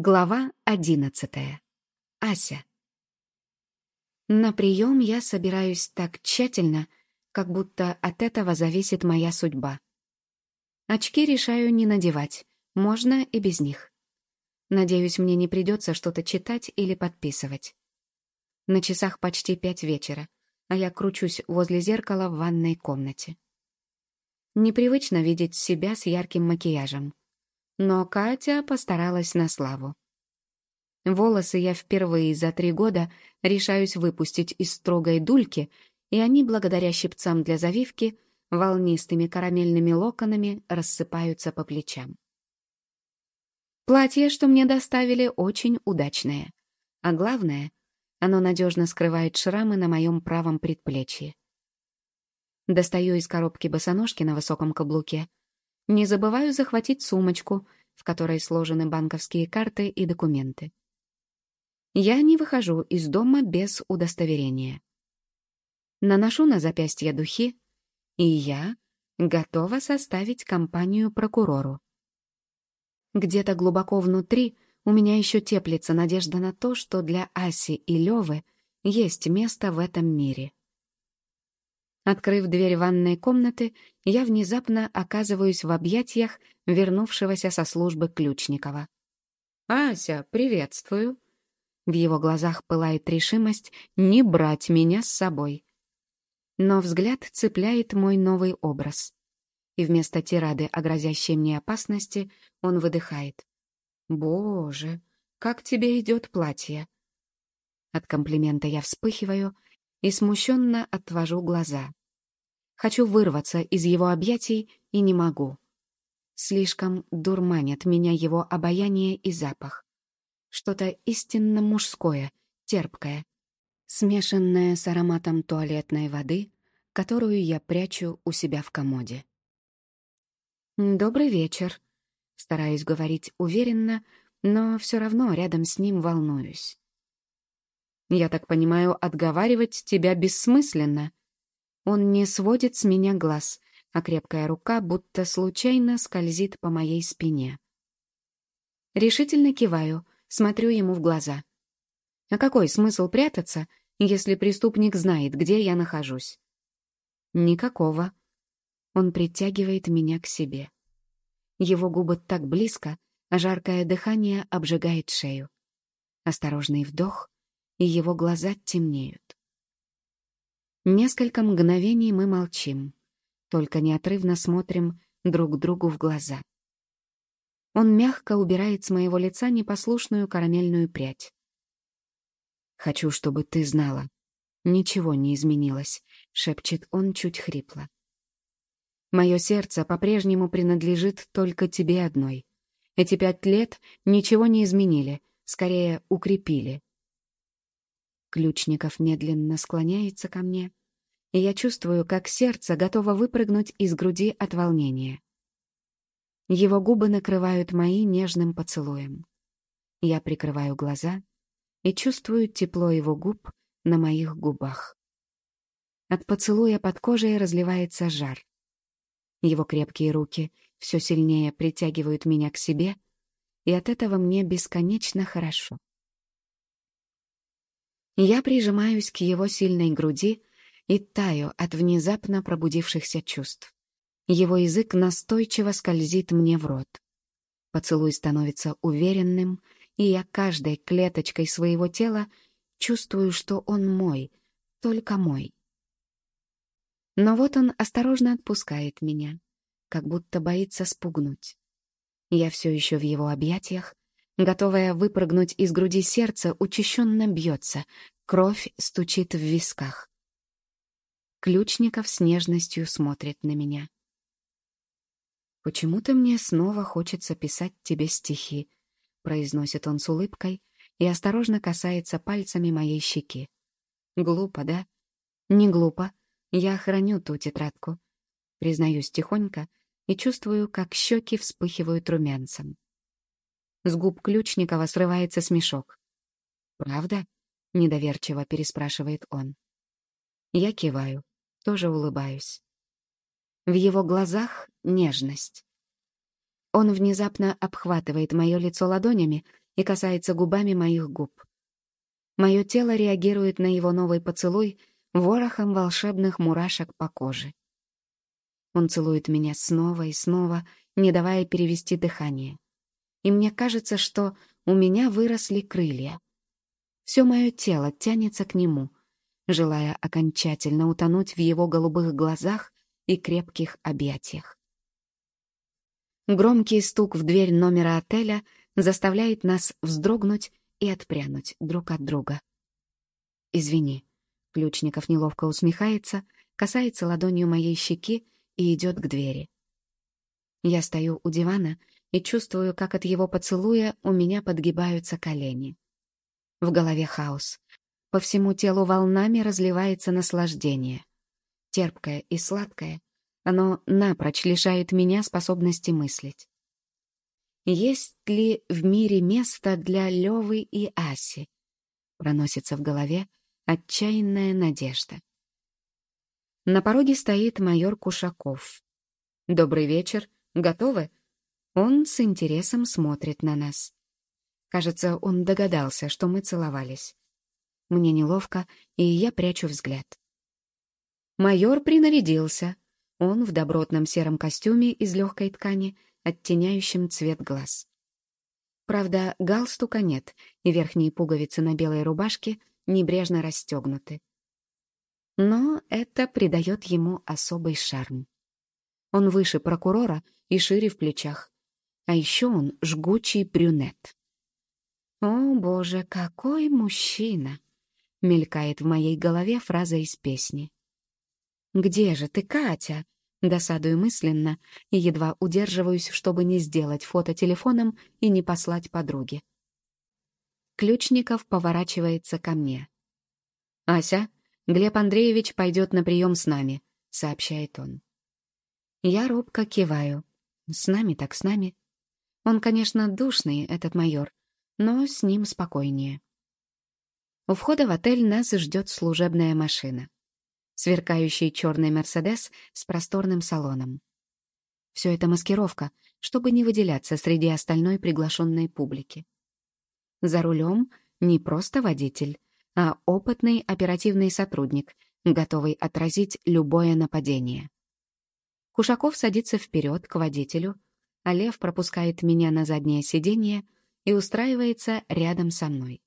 Глава одиннадцатая. Ася. На прием я собираюсь так тщательно, как будто от этого зависит моя судьба. Очки решаю не надевать, можно и без них. Надеюсь, мне не придется что-то читать или подписывать. На часах почти пять вечера, а я кручусь возле зеркала в ванной комнате. Непривычно видеть себя с ярким макияжем. Но Катя постаралась на славу. Волосы я впервые за три года решаюсь выпустить из строгой дульки, и они, благодаря щипцам для завивки, волнистыми карамельными локонами рассыпаются по плечам. Платье, что мне доставили, очень удачное. А главное, оно надежно скрывает шрамы на моем правом предплечье. Достаю из коробки босоножки на высоком каблуке не забываю захватить сумочку, в которой сложены банковские карты и документы. Я не выхожу из дома без удостоверения. Наношу на запястье духи, и я готова составить компанию прокурору. Где-то глубоко внутри у меня еще теплится надежда на то, что для Аси и Левы есть место в этом мире. Открыв дверь ванной комнаты, я внезапно оказываюсь в объятиях вернувшегося со службы Ключникова. «Ася, приветствую!» В его глазах пылает решимость не брать меня с собой. Но взгляд цепляет мой новый образ. И вместо тирады о грозящей мне опасности он выдыхает. «Боже, как тебе идет платье!» От комплимента я вспыхиваю и смущенно отвожу глаза. Хочу вырваться из его объятий и не могу. Слишком дурманят меня его обаяние и запах. Что-то истинно мужское, терпкое, смешанное с ароматом туалетной воды, которую я прячу у себя в комоде. «Добрый вечер», — стараюсь говорить уверенно, но все равно рядом с ним волнуюсь. «Я так понимаю, отговаривать тебя бессмысленно», он не сводит с меня глаз, а крепкая рука будто случайно скользит по моей спине. Решительно киваю, смотрю ему в глаза. А какой смысл прятаться, если преступник знает, где я нахожусь? Никакого. Он притягивает меня к себе. Его губы так близко, а жаркое дыхание обжигает шею. Осторожный вдох, и его глаза темнеют. Несколько мгновений мы молчим, только неотрывно смотрим друг другу в глаза. Он мягко убирает с моего лица непослушную карамельную прядь. «Хочу, чтобы ты знала. Ничего не изменилось», — шепчет он чуть хрипло. «Мое сердце по-прежнему принадлежит только тебе одной. Эти пять лет ничего не изменили, скорее укрепили». Ключников медленно склоняется ко мне, и я чувствую, как сердце готово выпрыгнуть из груди от волнения. Его губы накрывают мои нежным поцелуем. Я прикрываю глаза и чувствую тепло его губ на моих губах. От поцелуя под кожей разливается жар. Его крепкие руки все сильнее притягивают меня к себе, и от этого мне бесконечно хорошо. Я прижимаюсь к его сильной груди, и таю от внезапно пробудившихся чувств. Его язык настойчиво скользит мне в рот. Поцелуй становится уверенным, и я каждой клеточкой своего тела чувствую, что он мой, только мой. Но вот он осторожно отпускает меня, как будто боится спугнуть. Я все еще в его объятиях, готовая выпрыгнуть из груди сердца, учащенно бьется, кровь стучит в висках. Ключников с нежностью смотрит на меня. «Почему-то мне снова хочется писать тебе стихи», — произносит он с улыбкой и осторожно касается пальцами моей щеки. «Глупо, да?» «Не глупо. Я храню ту тетрадку». Признаюсь тихонько и чувствую, как щеки вспыхивают румянцем. С губ Ключникова срывается смешок. «Правда?» — недоверчиво переспрашивает он. Я киваю тоже улыбаюсь. В его глазах нежность. Он внезапно обхватывает мое лицо ладонями и касается губами моих губ. Мое тело реагирует на его новый поцелуй ворохом волшебных мурашек по коже. Он целует меня снова и снова, не давая перевести дыхание. И мне кажется, что у меня выросли крылья. Все мое тело тянется к нему, желая окончательно утонуть в его голубых глазах и крепких объятиях. Громкий стук в дверь номера отеля заставляет нас вздрогнуть и отпрянуть друг от друга. «Извини», — Ключников неловко усмехается, касается ладонью моей щеки и идет к двери. Я стою у дивана и чувствую, как от его поцелуя у меня подгибаются колени. В голове хаос. По всему телу волнами разливается наслаждение. Терпкое и сладкое, оно напрочь лишает меня способности мыслить. Есть ли в мире место для Левы и Аси? Проносится в голове отчаянная надежда. На пороге стоит майор Кушаков. «Добрый вечер. Готовы?» Он с интересом смотрит на нас. Кажется, он догадался, что мы целовались. Мне неловко, и я прячу взгляд. Майор принарядился. Он в добротном сером костюме из легкой ткани, оттеняющем цвет глаз. Правда, галстука нет, и верхние пуговицы на белой рубашке небрежно расстегнуты. Но это придает ему особый шарм. Он выше прокурора и шире в плечах. А еще он жгучий брюнет. «О, боже, какой мужчина!» — мелькает в моей голове фраза из песни. «Где же ты, Катя?» — досадую мысленно и едва удерживаюсь, чтобы не сделать фото телефоном и не послать подруге. Ключников поворачивается ко мне. «Ася, Глеб Андреевич пойдет на прием с нами», — сообщает он. Я робко киваю. С нами так с нами. Он, конечно, душный, этот майор, но с ним спокойнее. У входа в отель нас ждет служебная машина. Сверкающий черный «Мерседес» с просторным салоном. Все это маскировка, чтобы не выделяться среди остальной приглашенной публики. За рулем не просто водитель, а опытный оперативный сотрудник, готовый отразить любое нападение. Кушаков садится вперед к водителю, а Лев пропускает меня на заднее сиденье и устраивается рядом со мной.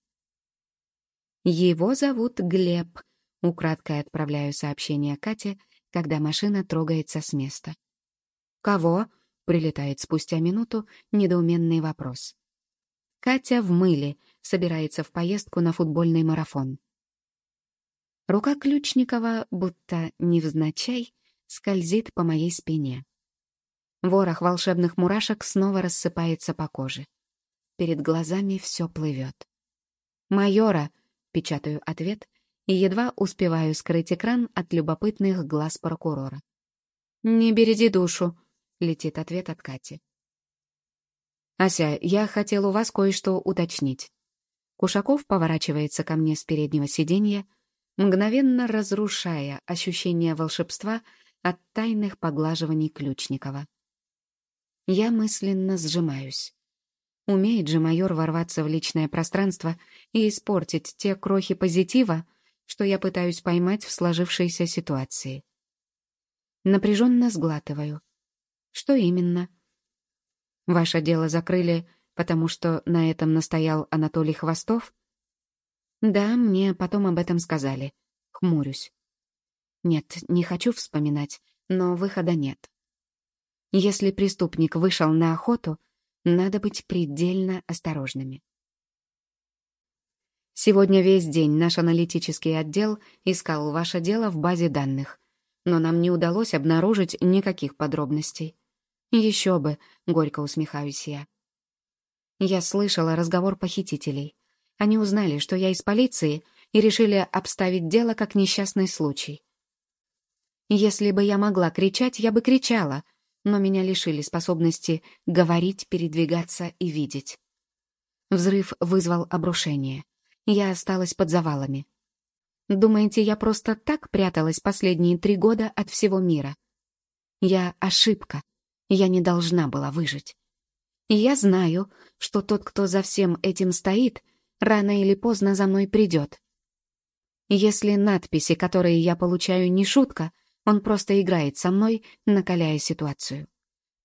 Его зовут Глеб, украдкой отправляю сообщение Кате, когда машина трогается с места. «Кого?» — прилетает спустя минуту недоуменный вопрос. Катя в мыле, собирается в поездку на футбольный марафон. Рука Ключникова, будто невзначай, скользит по моей спине. Ворох волшебных мурашек снова рассыпается по коже. Перед глазами все плывет. «Майора!» — печатаю ответ и едва успеваю скрыть экран от любопытных глаз прокурора. «Не береди душу!» — летит ответ от Кати. «Ася, я хотел у вас кое-что уточнить». Кушаков поворачивается ко мне с переднего сиденья, мгновенно разрушая ощущение волшебства от тайных поглаживаний Ключникова. Я мысленно сжимаюсь. Умеет же майор ворваться в личное пространство и испортить те крохи позитива, что я пытаюсь поймать в сложившейся ситуации. Напряженно сглатываю. Что именно? Ваше дело закрыли потому что на этом настоял Анатолий Хвостов? Да, мне потом об этом сказали. Хмурюсь. Нет, не хочу вспоминать, но выхода нет. Если преступник вышел на охоту, надо быть предельно осторожными. Сегодня весь день наш аналитический отдел искал ваше дело в базе данных, но нам не удалось обнаружить никаких подробностей. Еще бы, горько усмехаюсь я. Я слышала разговор похитителей. Они узнали, что я из полиции, и решили обставить дело как несчастный случай. Если бы я могла кричать, я бы кричала, но меня лишили способности говорить, передвигаться и видеть. Взрыв вызвал обрушение. Я осталась под завалами. Думаете, я просто так пряталась последние три года от всего мира? Я ошибка. Я не должна была выжить. И я знаю, что тот, кто за всем этим стоит, рано или поздно за мной придет. Если надписи, которые я получаю, не шутка, он просто играет со мной, накаляя ситуацию.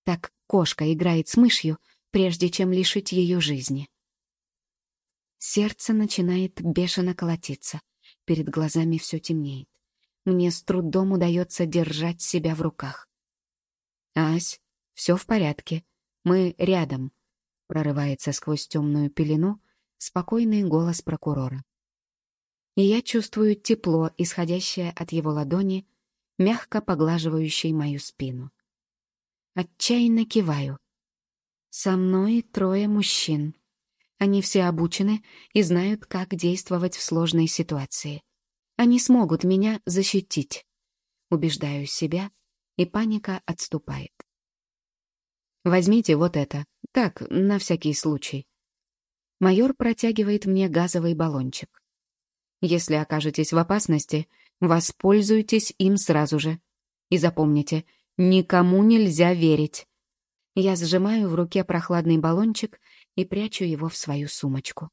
Так кошка играет с мышью, прежде чем лишить ее жизни. Сердце начинает бешено колотиться, перед глазами все темнеет. Мне с трудом удается держать себя в руках. «Ась, все в порядке. Мы рядом», — прорывается сквозь темную пелену спокойный голос прокурора. И я чувствую тепло, исходящее от его ладони, мягко поглаживающей мою спину. Отчаянно киваю. Со мной трое мужчин. Они все обучены и знают, как действовать в сложной ситуации. Они смогут меня защитить. Убеждаю себя, и паника отступает. Возьмите вот это. Так, на всякий случай. Майор протягивает мне газовый баллончик. Если окажетесь в опасности, воспользуйтесь им сразу же. И запомните, Никому нельзя верить. Я сжимаю в руке прохладный баллончик и прячу его в свою сумочку.